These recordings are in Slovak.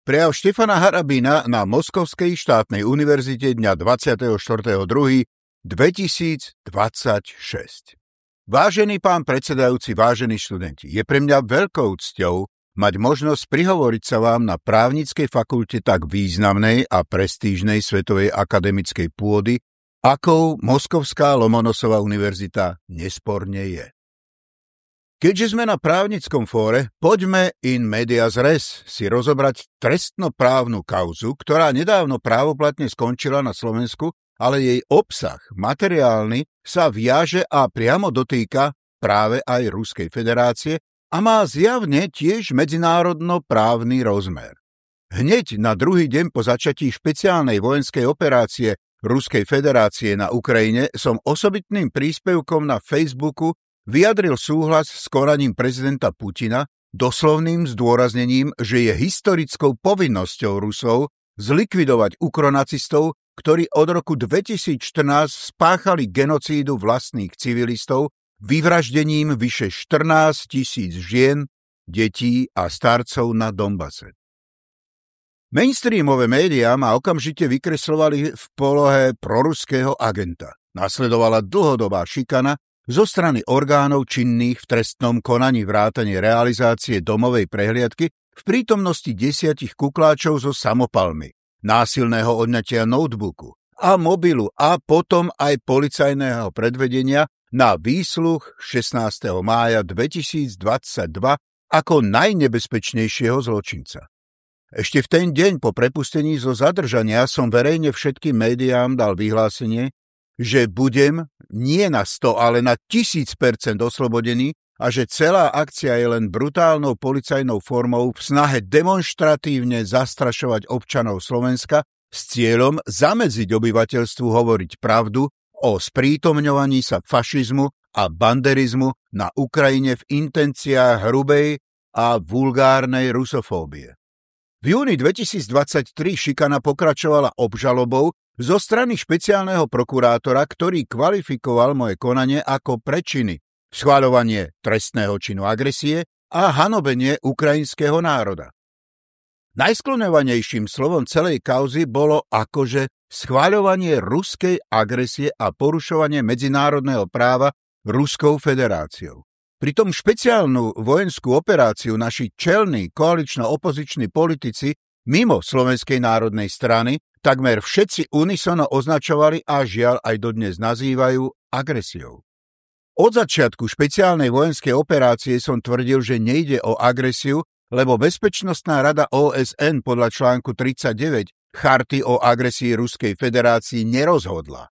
Prejav Štefana Harabina na Moskovskej štátnej univerzite dňa 24.2.2026. Vážený pán predsedajúci, vážení študenti, je pre mňa veľkou cťou mať možnosť prihovoriť sa vám na právnickej fakulte tak významnej a prestížnej svetovej akademickej pôdy, akou Moskovská Lomonosová univerzita nesporne je. Keďže sme na právnickom fóre, poďme in medias res si rozobrať trestnoprávnu kauzu, ktorá nedávno právoplatne skončila na Slovensku, ale jej obsah, materiálny, sa viaže a priamo dotýka práve aj Ruskej federácie a má zjavne tiež medzinárodno-právny rozmer. Hneď na druhý deň po začatí špeciálnej vojenskej operácie Ruskej federácie na Ukrajine som osobitným príspevkom na Facebooku vyjadril súhlas s konaním prezidenta Putina doslovným zdôraznením, že je historickou povinnosťou Rusov zlikvidovať ukronacistov, ktorí od roku 2014 spáchali genocídu vlastných civilistov vyvraždením vyše 14 tisíc žien, detí a starcov na Dombase. Mainstreamové médiá ma okamžite vykreslovali v polohe proruského agenta. Nasledovala dlhodobá šikana zo strany orgánov činných v trestnom konaní vrátane realizácie domovej prehliadky v prítomnosti desiatich kukláčov zo samopalmy, násilného odňatia notebooku a mobilu a potom aj policajného predvedenia na výsluch 16. mája 2022 ako najnebezpečnejšieho zločinca. Ešte v ten deň po prepustení zo zadržania som verejne všetkým médiám dal vyhlásenie, že budem nie na 100, ale na 1000% oslobodený a že celá akcia je len brutálnou policajnou formou v snahe demonstratívne zastrašovať občanov Slovenska s cieľom zamedziť obyvateľstvu hovoriť pravdu o sprítomňovaní sa fašizmu a banderizmu na Ukrajine v intenciách hrubej a vulgárnej rusofóbie. V júni 2023 šikana pokračovala obžalobou zo strany špeciálneho prokurátora, ktorý kvalifikoval moje konanie ako prečiny, schváľovanie trestného činu agresie a hanobenie ukrajinského národa. Najsklonovanejším slovom celej kauzy bolo akože schváľovanie ruskej agresie a porušovanie medzinárodného práva Ruskou federáciou. Pritom špeciálnu vojenskú operáciu naši čelní koalično-opoziční politici mimo Slovenskej národnej strany takmer všetci unisono označovali a žiaľ aj dodnes nazývajú agresiou. Od začiatku špeciálnej vojenskej operácie som tvrdil, že nejde o agresiu, lebo Bezpečnostná rada OSN podľa článku 39 Charty o agresii Ruskej federácii nerozhodla.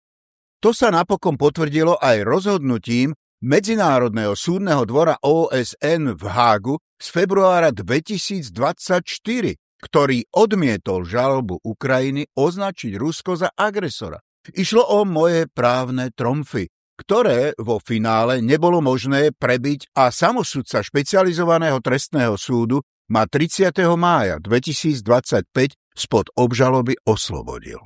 To sa napokon potvrdilo aj rozhodnutím Medzinárodného súdneho dvora OSN v Hágu z februára 2024, ktorý odmietol žalobu Ukrajiny označiť Rusko za agresora. Išlo o moje právne tromfy, ktoré vo finále nebolo možné prebiť a samosudca špecializovaného trestného súdu ma 30. mája 2025 spod obžaloby oslobodil.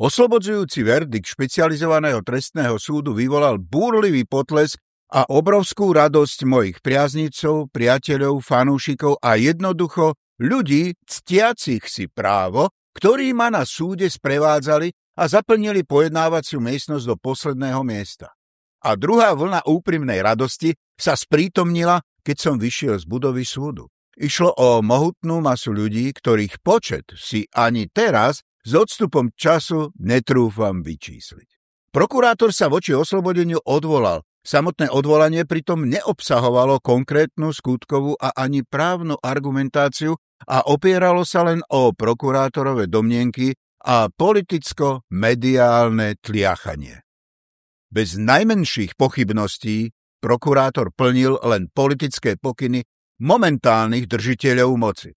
Oslobodzujúci verdikt špecializovaného trestného súdu vyvolal búrlivý potlesk a obrovskú radosť mojich priaznicov, priateľov, fanúšikov a jednoducho ľudí ctiacich si právo, ktorí ma na súde sprevádzali a zaplnili pojednávaciu miestnosť do posledného miesta. A druhá vlna úprimnej radosti sa sprítomnila, keď som vyšiel z budovy súdu. Išlo o mohutnú masu ľudí, ktorých počet si ani teraz s odstupom času netrúfam vyčísliť. Prokurátor sa voči oslobodeniu odvolal. Samotné odvolanie pritom neobsahovalo konkrétnu skutkovú a ani právnu argumentáciu a opieralo sa len o prokurátorové domnienky a politicko-mediálne tliachanie. Bez najmenších pochybností prokurátor plnil len politické pokyny momentálnych držiteľov moci.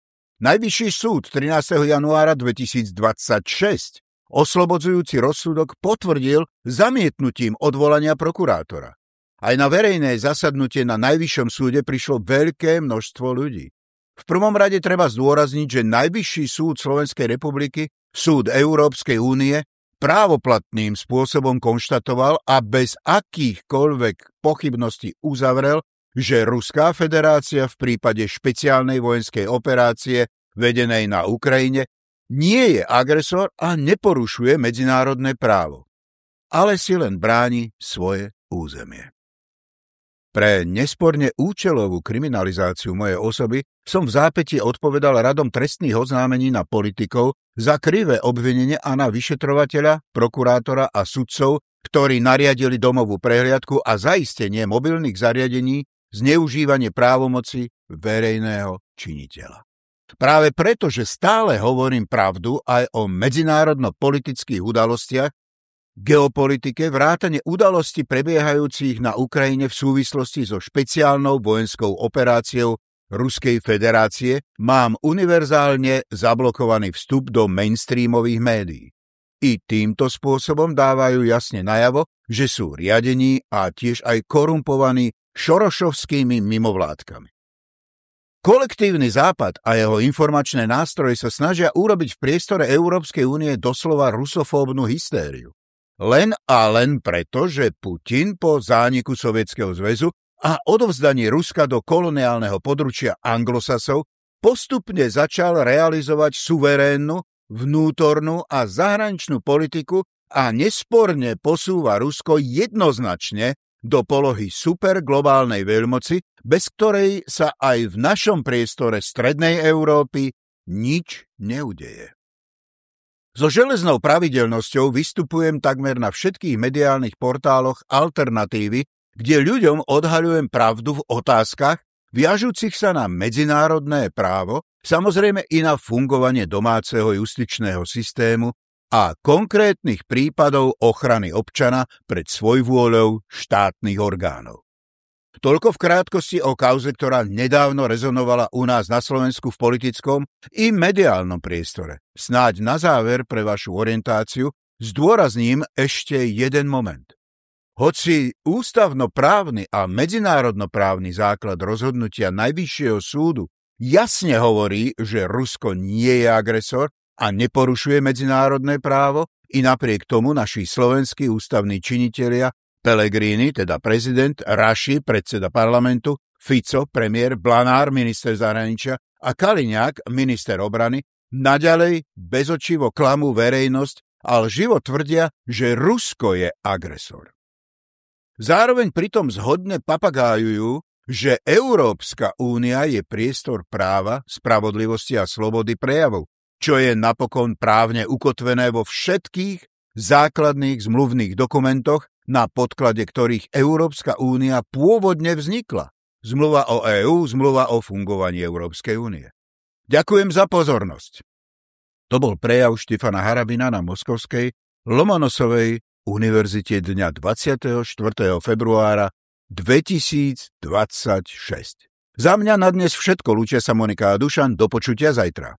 Najvyšší súd 13. januára 2026 oslobodzujúci rozsudok potvrdil zamietnutím odvolania prokurátora. Aj na verejné zasadnutie na Najvyššom súde prišlo veľké množstvo ľudí. V prvom rade treba zdôrazniť, že Najvyšší súd Slovenskej republiky, súd Európskej únie, právoplatným spôsobom konštatoval a bez akýchkoľvek pochybností uzavrel, že Ruská federácia v prípade špeciálnej vojenskej operácie vedenej na Ukrajine nie je agresor a neporušuje medzinárodné právo, ale si len bráni svoje územie. Pre nesporne účelovú kriminalizáciu mojej osoby som v zápäti odpovedal radom trestných oznámení na politikov za krivé obvinenie a na vyšetrovateľa, prokurátora a sudcov, ktorí nariadili domovú prehliadku a zaistenie mobilných zariadení zneužívanie právomoci verejného činiteľa. Práve preto, že stále hovorím pravdu aj o medzinárodno-politických udalostiach, geopolitike, vrátane udalosti prebiehajúcich na Ukrajine v súvislosti so špeciálnou vojenskou operáciou Ruskej federácie, mám univerzálne zablokovaný vstup do mainstreamových médií. I týmto spôsobom dávajú jasne najavo, že sú riadení a tiež aj korumpovaní šorošovskými mimovládkami. Kolektívny západ a jeho informačné nástroje sa snažia urobiť v priestore Európskej únie doslova rusofóbnu hystériu. Len a len preto, že Putin po zániku Sovietskeho zväzu a odovzdaní Ruska do koloniálneho područia anglosasov postupne začal realizovať suverénnu, vnútornú a zahraničnú politiku a nesporne posúva Rusko jednoznačne do polohy superglobálnej veľmoci, bez ktorej sa aj v našom priestore strednej Európy nič neudeje. So železnou pravidelnosťou vystupujem takmer na všetkých mediálnych portáloch alternatívy, kde ľuďom odhaľujem pravdu v otázkach, viažúcich sa na medzinárodné právo, samozrejme i na fungovanie domáceho justičného systému a konkrétnych prípadov ochrany občana pred svojvôľou štátnych orgánov. Toľko v krátkosti o kauze, ktorá nedávno rezonovala u nás na Slovensku v politickom i mediálnom priestore. Snáď na záver pre vašu orientáciu zdôrazním ešte jeden moment. Hoci ústavnoprávny a medzinárodnoprávny základ rozhodnutia Najvyššieho súdu jasne hovorí, že Rusko nie je agresor a neporušuje medzinárodné právo, i napriek tomu naši slovenskí ústavní činitelia Pelegrini, teda prezident, Raši, predseda parlamentu, Fico, premiér, Blanár, minister zahraničia a Kaliňák, minister obrany, naďalej bezočivo klamú verejnosť a lživo tvrdia, že Rusko je agresor. Zároveň pritom zhodne papagájujú, že Európska únia je priestor práva, spravodlivosti a slobody prejavov, čo je napokon právne ukotvené vo všetkých základných zmluvných dokumentoch, na podklade ktorých Európska únia pôvodne vznikla. Zmluva o EÚ, zmluva o fungovaní Európskej únie. Ďakujem za pozornosť. To bol prejav Štefana Harabina na Moskovskej Lomonosovej univerzite dňa 24. februára 2026. Za mňa na dnes všetko. Lúčia sa Monika a Dušan. Do počutia zajtra.